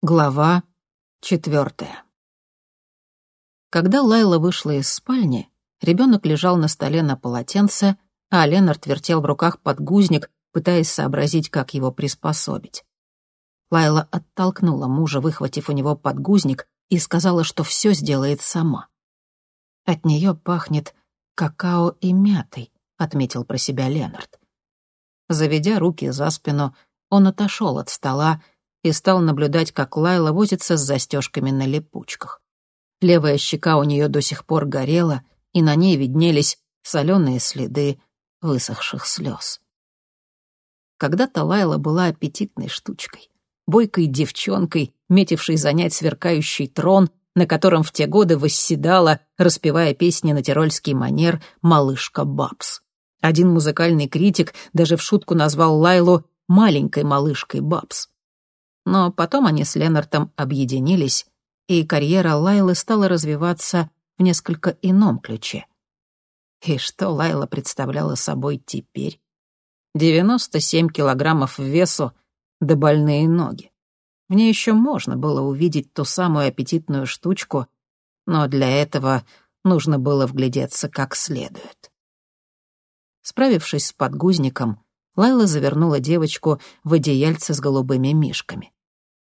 Глава четвертая. Когда Лайла вышла из спальни, ребенок лежал на столе на полотенце, а Ленард вертел в руках подгузник, пытаясь сообразить, как его приспособить. Лайла оттолкнула мужа, выхватив у него подгузник, и сказала, что все сделает сама. «От нее пахнет какао и мятой», — отметил про себя Ленард. Заведя руки за спину, он отошел от стола и стал наблюдать, как Лайла возится с застежками на липучках. Левая щека у нее до сих пор горела, и на ней виднелись соленые следы высохших слез. Когда-то Лайла была аппетитной штучкой, бойкой девчонкой, метившей занять сверкающий трон, на котором в те годы восседала, распевая песни на тирольский манер, малышка Бабс. Один музыкальный критик даже в шутку назвал Лайлу «маленькой малышкой Бабс». Но потом они с Ленартом объединились, и карьера Лайлы стала развиваться в несколько ином ключе. И что Лайла представляла собой теперь? 97 килограммов в весу да больные ноги. В ней еще можно было увидеть ту самую аппетитную штучку, но для этого нужно было вглядеться как следует. Справившись с подгузником, Лайла завернула девочку в одеяльце с голубыми мишками.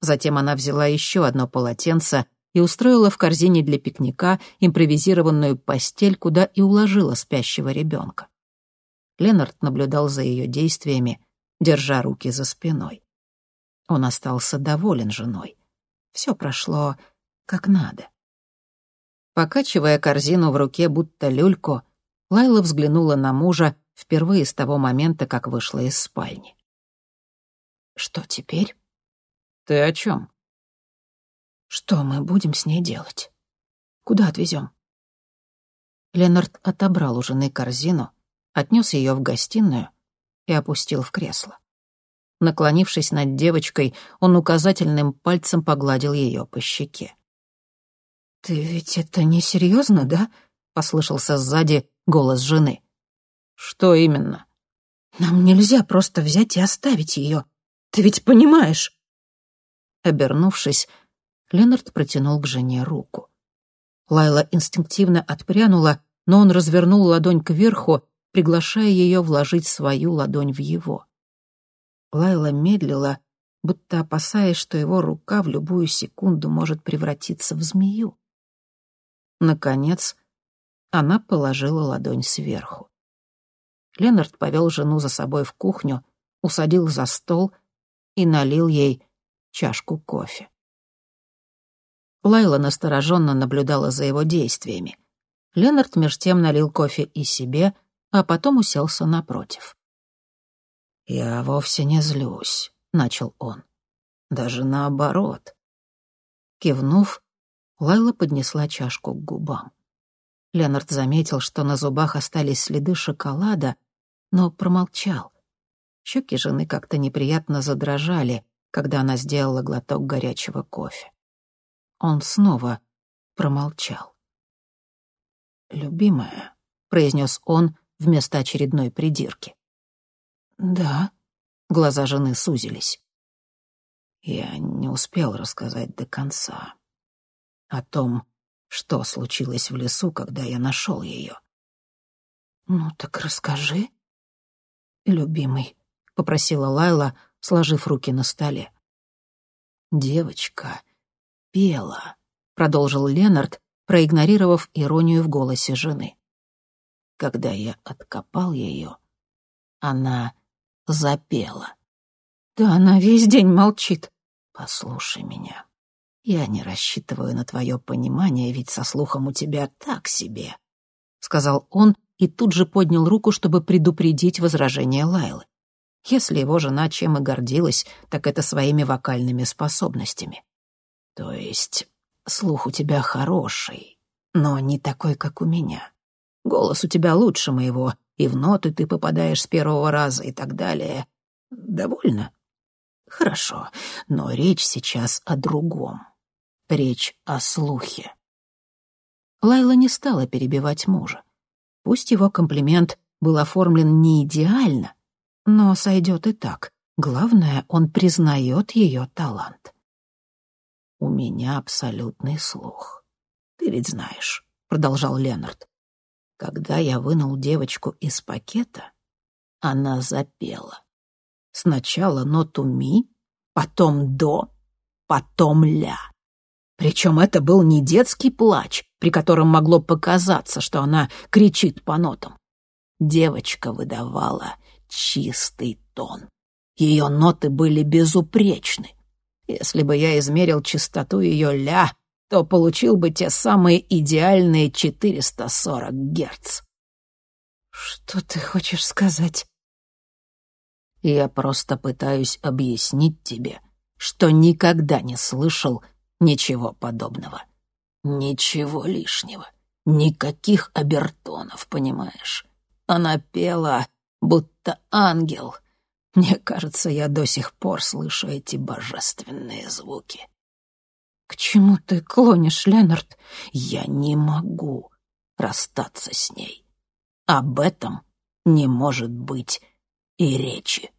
Затем она взяла еще одно полотенце и устроила в корзине для пикника импровизированную постель, куда и уложила спящего ребенка. Ленард наблюдал за ее действиями, держа руки за спиной. Он остался доволен женой. Все прошло как надо. Покачивая корзину в руке, будто люльку, Лайла взглянула на мужа впервые с того момента, как вышла из спальни. «Что теперь?» «Ты о чем?» «Что мы будем с ней делать? Куда отвезем?» Ленард отобрал у жены корзину, отнес ее в гостиную и опустил в кресло. Наклонившись над девочкой, он указательным пальцем погладил ее по щеке. «Ты ведь это не серьезно, да?» — послышался сзади голос жены. «Что именно?» «Нам нельзя просто взять и оставить ее. Ты ведь понимаешь?» Обернувшись, Ленард протянул к жене руку. Лайла инстинктивно отпрянула, но он развернул ладонь кверху, приглашая ее вложить свою ладонь в его. Лайла медлила, будто опасаясь, что его рука в любую секунду может превратиться в змею. Наконец, она положила ладонь сверху. Ленард повел жену за собой в кухню, усадил за стол и налил ей чашку кофе. Лайла настороженно наблюдала за его действиями. Ленард меж тем налил кофе и себе, а потом уселся напротив. «Я вовсе не злюсь», — начал он. «Даже наоборот». Кивнув, Лайла поднесла чашку к губам. Ленард заметил, что на зубах остались следы шоколада, но промолчал. Щеки жены как-то неприятно задрожали, когда она сделала глоток горячего кофе. Он снова промолчал. «Любимая», — произнес он вместо очередной придирки. «Да», — глаза жены сузились. Я не успел рассказать до конца о том, что случилось в лесу, когда я нашел ее. «Ну так расскажи, любимый», — попросила Лайла, сложив руки на столе. «Девочка пела», — продолжил Ленард, проигнорировав иронию в голосе жены. «Когда я откопал ее, она запела». «Да она весь день молчит». «Послушай меня. Я не рассчитываю на твое понимание, ведь со слухом у тебя так себе», — сказал он и тут же поднял руку, чтобы предупредить возражение Лайлы. Если его жена чем и гордилась, так это своими вокальными способностями. То есть слух у тебя хороший, но не такой, как у меня. Голос у тебя лучше моего, и в ноты ты попадаешь с первого раза и так далее. Довольно? Хорошо, но речь сейчас о другом. Речь о слухе. Лайла не стала перебивать мужа. Пусть его комплимент был оформлен не идеально, но сойдет и так. Главное, он признает ее талант. меня абсолютный слух. Ты ведь знаешь, — продолжал Ленард, — когда я вынул девочку из пакета, она запела. Сначала ноту ми, потом до, потом ля. Причем это был не детский плач, при котором могло показаться, что она кричит по нотам. Девочка выдавала чистый тон. Ее ноты были безупречны. Если бы я измерил чистоту ее ля, то получил бы те самые идеальные 440 герц. «Что ты хочешь сказать?» Я просто пытаюсь объяснить тебе, что никогда не слышал ничего подобного. Ничего лишнего. Никаких обертонов, понимаешь? Она пела, будто ангел. Мне кажется, я до сих пор слышу эти божественные звуки. К чему ты клонишь, Ленард? Я не могу расстаться с ней. Об этом не может быть и речи.